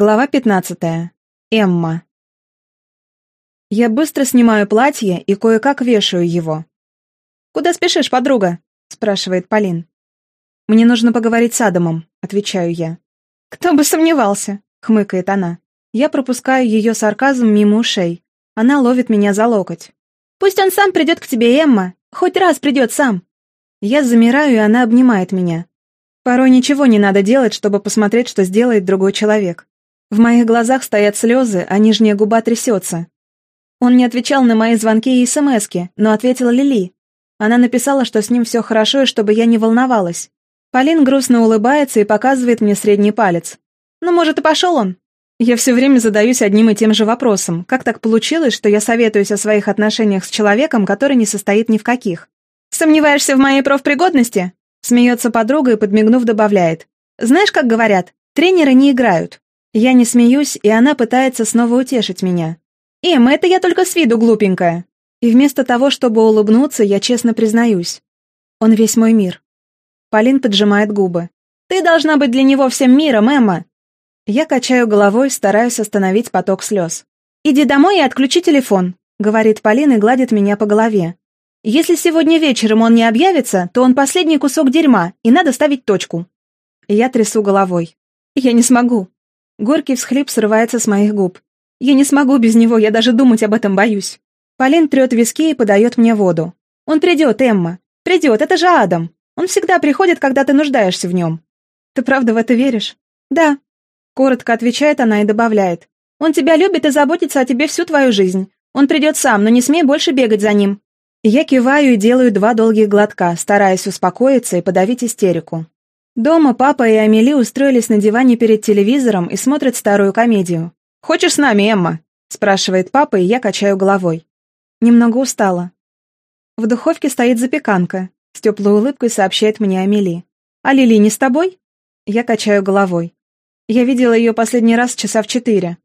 Глава 15. Эмма. Я быстро снимаю платье и кое-как вешаю его. «Куда спешишь, подруга?» — спрашивает Полин. «Мне нужно поговорить с Адамом», — отвечаю я. «Кто бы сомневался», — хмыкает она. Я пропускаю ее сарказм мимо ушей. Она ловит меня за локоть. «Пусть он сам придет к тебе, Эмма. Хоть раз придет сам». Я замираю, и она обнимает меня. Порой ничего не надо делать, чтобы посмотреть, что сделает другой человек. В моих глазах стоят слезы, а нижняя губа трясется. Он не отвечал на мои звонки и смски, но ответила Лили. Она написала, что с ним все хорошо и чтобы я не волновалась. Полин грустно улыбается и показывает мне средний палец. «Ну, может, и пошел он?» Я все время задаюсь одним и тем же вопросом. Как так получилось, что я советуюсь о своих отношениях с человеком, который не состоит ни в каких? «Сомневаешься в моей профпригодности?» Смеется подруга и, подмигнув, добавляет. «Знаешь, как говорят, тренеры не играют. Я не смеюсь, и она пытается снова утешить меня. «Эм, это я только с виду глупенькая!» И вместо того, чтобы улыбнуться, я честно признаюсь. Он весь мой мир. Полин поджимает губы. «Ты должна быть для него всем миром, Эмма!» Я качаю головой, стараюсь остановить поток слез. «Иди домой и отключи телефон», — говорит Полин и гладит меня по голове. «Если сегодня вечером он не объявится, то он последний кусок дерьма, и надо ставить точку». Я трясу головой. «Я не смогу. Горький всхлип срывается с моих губ. Я не смогу без него, я даже думать об этом боюсь. Полин трет виски и подает мне воду. Он придет, Эмма. Придет, это же Адам. Он всегда приходит, когда ты нуждаешься в нем. Ты правда в это веришь? Да. Коротко отвечает она и добавляет. Он тебя любит и заботится о тебе всю твою жизнь. Он придет сам, но не смей больше бегать за ним. Я киваю и делаю два долгих глотка, стараясь успокоиться и подавить истерику. Дома папа и Амели устроились на диване перед телевизором и смотрят старую комедию. «Хочешь с нами, Эмма?» — спрашивает папа, и я качаю головой. Немного устала. В духовке стоит запеканка. С теплой улыбкой сообщает мне Амели. «А Лили не с тобой?» Я качаю головой. Я видела ее последний раз часа в четыре.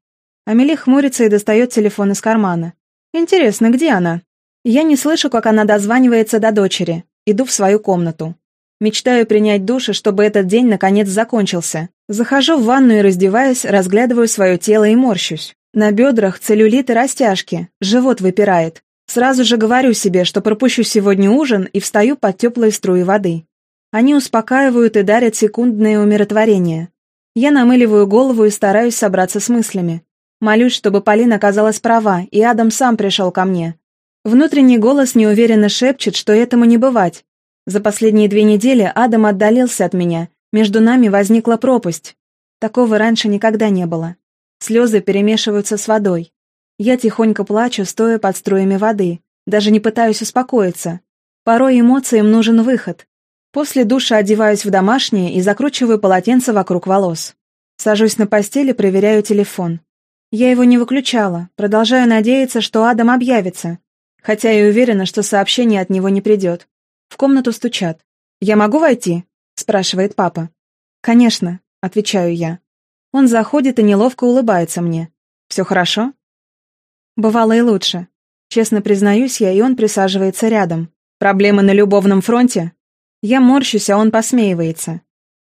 Амели хмурится и достает телефон из кармана. Интересно, где она? Я не слышу, как она дозванивается до дочери. Иду в свою комнату. Мечтаю принять душ, чтобы этот день наконец закончился. Захожу в ванну и раздеваясь, разглядываю свое тело и морщусь. На бедрах целлюлит и растяжки, живот выпирает. Сразу же говорю себе, что пропущу сегодня ужин и встаю под теплые струи воды. Они успокаивают и дарят секундное умиротворение. Я намыливаю голову и стараюсь собраться с мыслями. Молюсь, чтобы Полина оказалась права, и Адам сам пришел ко мне. Внутренний голос неуверенно шепчет, что этому не бывать, за последние две недели Адам отдалился от меня, между нами возникла пропасть. Такого раньше никогда не было. Слезы перемешиваются с водой. Я тихонько плачу, стоя под струями воды, даже не пытаюсь успокоиться. Порой эмоциям нужен выход. После душа одеваюсь в домашнее и закручиваю полотенце вокруг волос. Сажусь на постели, проверяю телефон. Я его не выключала, продолжаю надеяться, что Адам объявится, хотя и уверена, что сообщение от него не придет. В комнату стучат. «Я могу войти?» — спрашивает папа. «Конечно», — отвечаю я. Он заходит и неловко улыбается мне. «Все хорошо?» Бывало и лучше. Честно признаюсь я, и он присаживается рядом. «Проблемы на любовном фронте?» Я морщусь, а он посмеивается.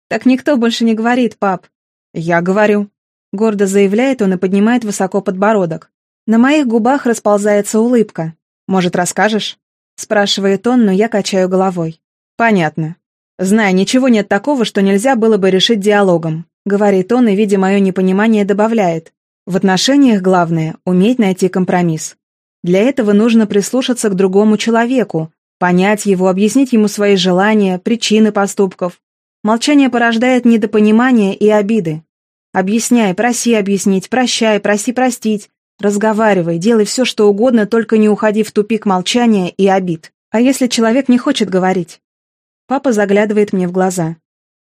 «Так никто больше не говорит, пап». «Я говорю». Гордо заявляет он и поднимает высоко подбородок. На моих губах расползается улыбка. «Может, расскажешь?» Спрашивает он, но я качаю головой. Понятно. Знаю, ничего нет такого, что нельзя было бы решить диалогом. Говорит он и, видя мое непонимание, добавляет. В отношениях главное – уметь найти компромисс. Для этого нужно прислушаться к другому человеку, понять его, объяснить ему свои желания, причины поступков. Молчание порождает недопонимание и обиды. Объясняй, проси объяснить, прощай, проси простить, Разговаривай, делай все, что угодно, только не уходи в тупик молчания и обид. А если человек не хочет говорить? Папа заглядывает мне в глаза.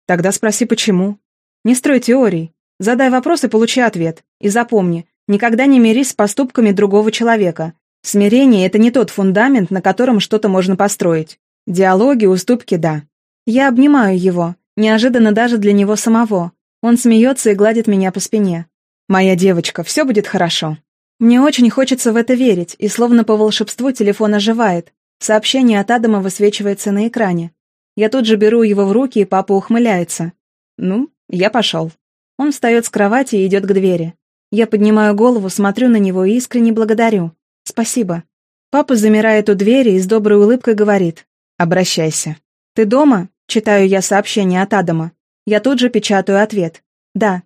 Тогда спроси, почему. Не строй теорий. Задай вопрос и получи ответ. И запомни, никогда не мирись с поступками другого человека. Смирение — это не тот фундамент, на котором что-то можно построить. Диалоги, уступки — да. Я обнимаю его, неожиданно даже для него самого. Он смеется и гладит меня по спине. «Моя девочка, все будет хорошо». Мне очень хочется в это верить, и словно по волшебству телефон оживает. Сообщение от Адама высвечивается на экране. Я тут же беру его в руки, и папа ухмыляется. Ну, я пошел. Он встает с кровати и идет к двери. Я поднимаю голову, смотрю на него и искренне благодарю. Спасибо. Папа замирает у двери и с доброй улыбкой говорит. «Обращайся». «Ты дома?» — читаю я сообщение от Адама. Я тут же печатаю ответ. «Да».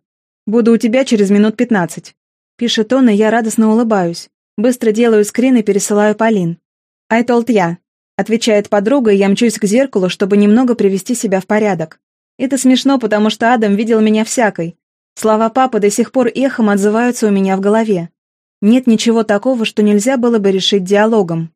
«Буду у тебя через минут пятнадцать». Пишет он, и я радостно улыбаюсь. Быстро делаю скрин и пересылаю Полин. «I told я», — отвечает подруга, и я мчусь к зеркалу, чтобы немного привести себя в порядок. Это смешно, потому что Адам видел меня всякой, Слова папы до сих пор эхом отзываются у меня в голове. Нет ничего такого, что нельзя было бы решить диалогом.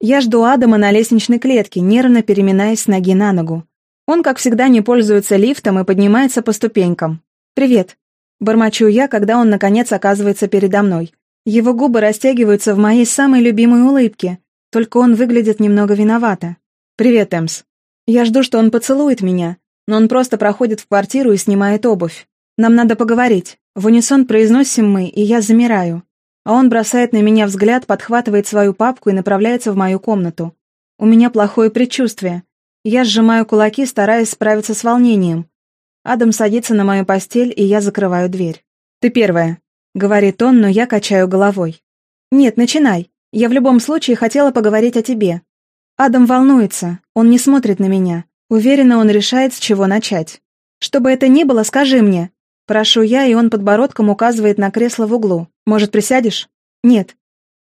Я жду Адама на лестничной клетке, нервно переминаясь с ноги на ногу. Он, как всегда, не пользуется лифтом и поднимается по ступенькам. «Привет», — бормочу я, когда он, наконец, оказывается передо мной. Его губы растягиваются в моей самой любимой улыбке, только он выглядит немного виновато. «Привет, Эмс». Я жду, что он поцелует меня, но он просто проходит в квартиру и снимает обувь. «Нам надо поговорить». В унисон произносим мы, и я замираю. А он бросает на меня взгляд, подхватывает свою папку и направляется в мою комнату. У меня плохое предчувствие. Я сжимаю кулаки, стараясь справиться с волнением. Адам садится на мою постель, и я закрываю дверь. «Ты первая», — говорит он, но я качаю головой. «Нет, начинай. Я в любом случае хотела поговорить о тебе». Адам волнуется, он не смотрит на меня. Уверена, он решает, с чего начать. «Что бы это ни было, скажи мне. Прошу я, и он подбородком указывает на кресло в углу. «Может, присядешь?» «Нет».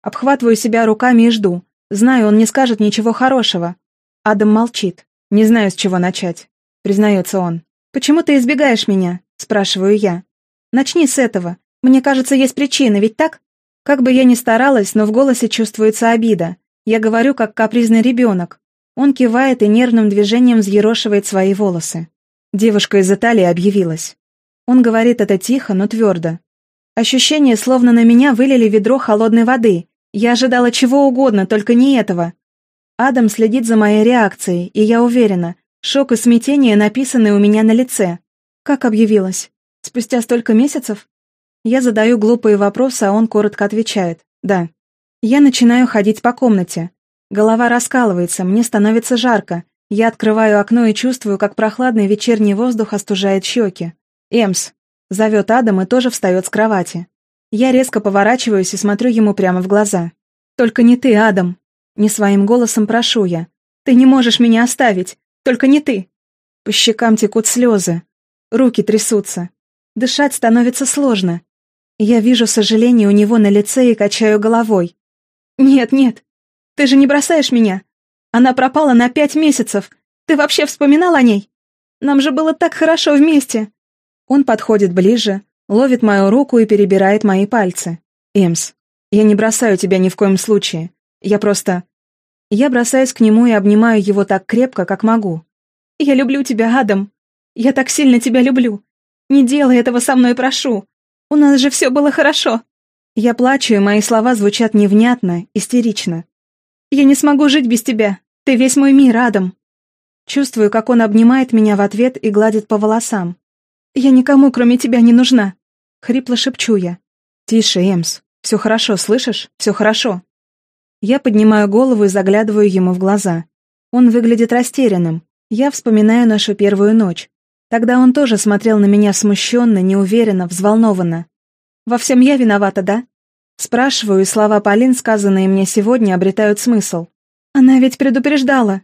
Обхватываю себя руками и жду. Знаю, он не скажет ничего хорошего. Адам молчит. «Не знаю, с чего начать», — признается он. «Почему ты избегаешь меня?» — спрашиваю я. «Начни с этого. Мне кажется, есть причина, ведь так?» Как бы я ни старалась, но в голосе чувствуется обида. Я говорю, как капризный ребенок. Он кивает и нервным движением взъерошивает свои волосы. Девушка из Италии объявилась. Он говорит это тихо, но твердо. Ощущение, словно на меня вылили ведро холодной воды. Я ожидала чего угодно, только не этого. Адам следит за моей реакцией, и я уверена, шок и смятение написаны у меня на лице. Как объявилась? Спустя столько месяцев? Я задаю глупые вопросы, а он коротко отвечает. Да. Я начинаю ходить по комнате. Голова раскалывается, мне становится жарко. Я открываю окно и чувствую, как прохладный вечерний воздух остужает щеки. «Эмс!» — зовет Адам и тоже встает с кровати. Я резко поворачиваюсь и смотрю ему прямо в глаза. «Только не ты, Адам!» Не своим голосом прошу я. «Ты не можешь меня оставить! Только не ты!» По щекам текут слезы. Руки трясутся. Дышать становится сложно. Я вижу сожаление у него на лице и качаю головой. «Нет, нет, ты же не бросаешь меня. Она пропала на пять месяцев. Ты вообще вспоминал о ней? Нам же было так хорошо вместе. Он подходит ближе, ловит мою руку и перебирает мои пальцы. «Эмс, я не бросаю тебя ни в коем случае. Я просто...» Я бросаюсь к нему и обнимаю его так крепко, как могу. «Я люблю тебя, Адам. Я так сильно тебя люблю. Не делай этого со мной, прошу. У нас же все было хорошо». Я плачу, и мои слова звучат невнятно, истерично. «Я не смогу жить без тебя. Ты весь мой мир, Адам». Чувствую, как он обнимает меня в ответ и гладит по волосам. «Я никому, кроме тебя, не нужна!» Хрипло шепчу я. «Тише, Эмс. Все хорошо, слышишь? Все хорошо». Я поднимаю голову и заглядываю ему в глаза. Он выглядит растерянным. Я вспоминаю нашу первую ночь. Тогда он тоже смотрел на меня смущенно, неуверенно, взволнованно. «Во всем я виновата, да?» Спрашиваю, и слова Полин, сказанные мне сегодня, обретают смысл. Она ведь предупреждала.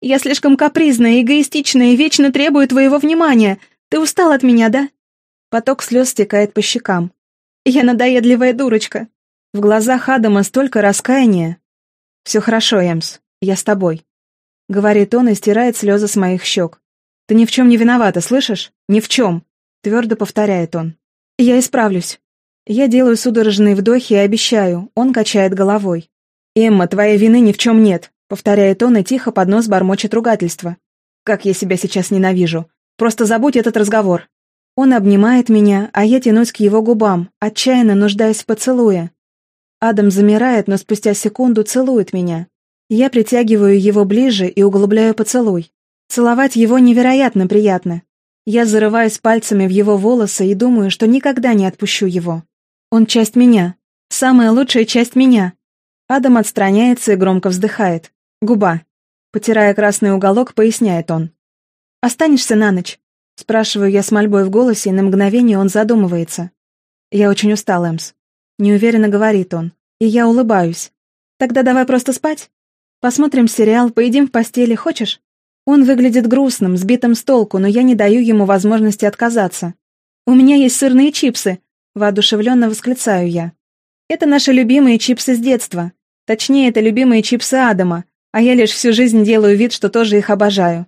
«Я слишком капризная, эгоистичная и вечно требую твоего внимания. Ты устал от меня, да?» Поток слез стекает по щекам. «Я надоедливая дурочка». В глазах Адама столько раскаяния. «Все хорошо, Эмс, я с тобой», — говорит он и стирает слезы с моих щек. «Ты ни в чем не виновата, слышишь? Ни в чем», — твердо повторяет он. «Я исправлюсь». Я делаю судорожные вдохи и обещаю, он качает головой. «Эмма, твоей вины ни в чем нет», — повторяет он и тихо под нос бормочет ругательство. «Как я себя сейчас ненавижу. Просто забудь этот разговор». Он обнимает меня, а я тянусь к его губам, отчаянно нуждаясь в поцелуе. Адам замирает, но спустя секунду целует меня. Я притягиваю его ближе и углубляю поцелуй. Целовать его невероятно приятно. Я зарываюсь пальцами в его волосы и думаю, что никогда не отпущу его. Он часть меня. Самая лучшая часть меня. Адам отстраняется и громко вздыхает. Губа. Потирая красный уголок, поясняет он. Останешься на ночь? Спрашиваю я с мольбой в голосе, и на мгновение он задумывается. «Я очень устал, Эмс». Неуверенно говорит он. И я улыбаюсь. «Тогда давай просто спать. Посмотрим сериал, поедим в постели, хочешь?» Он выглядит грустным, сбитым с толку, но я не даю ему возможности отказаться. «У меня есть сырные чипсы», — воодушевленно восклицаю я. «Это наши любимые чипсы с детства. Точнее, это любимые чипсы Адама, а я лишь всю жизнь делаю вид, что тоже их обожаю.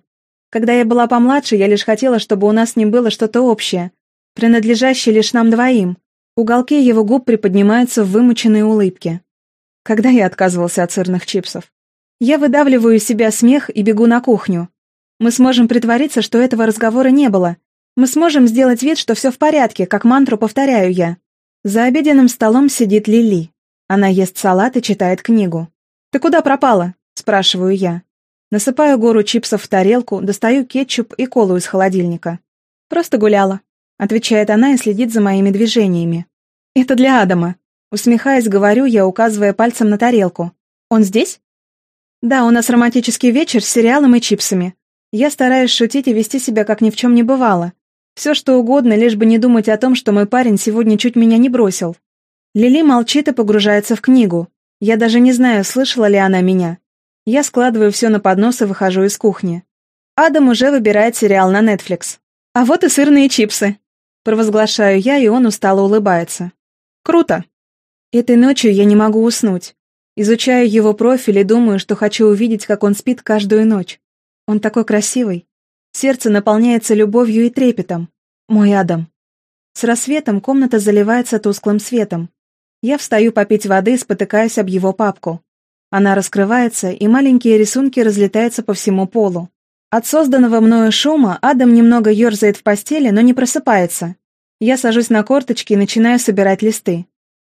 Когда я была помладше, я лишь хотела, чтобы у нас с ним было что-то общее, принадлежащее лишь нам двоим. Уголки его губ приподнимаются в вымученные улыбки. Когда я отказывался от сырных чипсов? Я выдавливаю из себя смех и бегу на кухню. Мы сможем притвориться, что этого разговора не было, мы сможем сделать вид, что все в порядке, как мантру повторяю я. За обеденным столом сидит Лили. Она ест салат и читает книгу. «Ты куда пропала?» – спрашиваю я. Насыпаю гору чипсов в тарелку, достаю кетчуп и колу из холодильника. «Просто гуляла», – отвечает она и следит за моими движениями. «Это для Адама». Усмехаясь, говорю я, указывая пальцем на тарелку. «Он здесь?» «Да, у нас романтический вечер с сериалом и чипсами. Я стараюсь шутить и вести себя, как ни в чем не бывало. Все что угодно, лишь бы не думать о том, что мой парень сегодня чуть меня не бросил. Лили молчит и погружается в книгу. Я даже не знаю, слышала ли она меня. Я складываю все на поднос и выхожу из кухни. Адам уже выбирает сериал на Netflix. А вот и сырные чипсы. Провозглашаю я, и он устало улыбается. Круто. Этой ночью я не могу уснуть. Изучаю его профиль и думаю, что хочу увидеть, как он спит каждую ночь. Он такой красивый. Сердце наполняется любовью и трепетом. Мой Адам. С рассветом комната заливается тусклым светом. Я встаю попить воды, спотыкаясь об его папку. Она раскрывается, и маленькие рисунки разлетаются по всему полу. От созданного мною шума Адам немного ерзает в постели, но не просыпается. Я сажусь на корточки и начинаю собирать листы.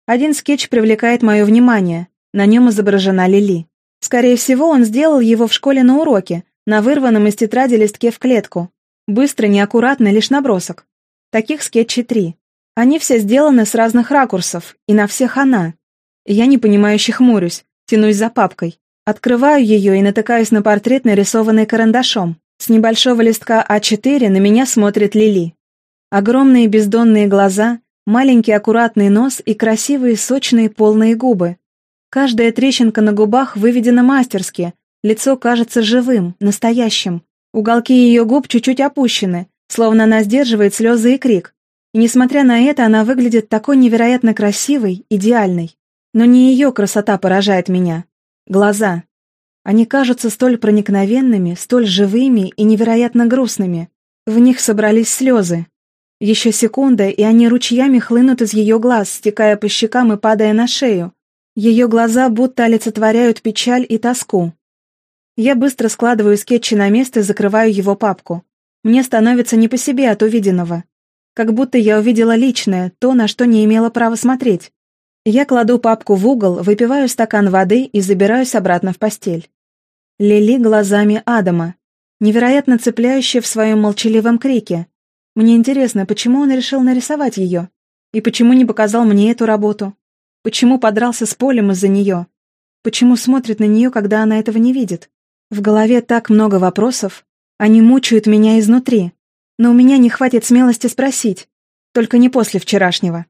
Один скетч привлекает мое внимание. На нем изображена Лили. Скорее всего, он сделал его в школе на уроке, на вырванном из тетради листке в клетку. Быстро, неаккуратно, лишь набросок. Таких скетчей три. Они все сделаны с разных ракурсов, и на всех она. Я непонимающе хмурюсь, тянусь за папкой. Открываю ее и натыкаюсь на портрет, нарисованный карандашом. С небольшого листка А4 на меня смотрит Лили. Огромные бездонные глаза, маленький аккуратный нос и красивые сочные полные губы. Каждая трещинка на губах выведена мастерски, Лицо кажется живым, настоящим. Уголки ее губ чуть-чуть опущены, словно она сдерживает слезы и крик. И несмотря на это, она выглядит такой невероятно красивой, идеальной. Но не ее красота поражает меня. Глаза. Они кажутся столь проникновенными, столь живыми и невероятно грустными. В них собрались слезы. Еще секунда, и они ручьями хлынут из ее глаз, стекая по щекам и падая на шею. Ее глаза будто олицетворяют печаль и тоску. Я быстро складываю скетчи на место и закрываю его папку. Мне становится не по себе от увиденного. Как будто я увидела личное, то, на что не имела права смотреть. Я кладу папку в угол, выпиваю стакан воды и забираюсь обратно в постель. Лили глазами Адама, невероятно цепляющая в своем молчаливом крике. Мне интересно, почему он решил нарисовать ее? И почему не показал мне эту работу? Почему подрался с Полем из-за нее? Почему смотрит на нее, когда она этого не видит? В голове так много вопросов, они мучают меня изнутри, но у меня не хватит смелости спросить, только не после вчерашнего.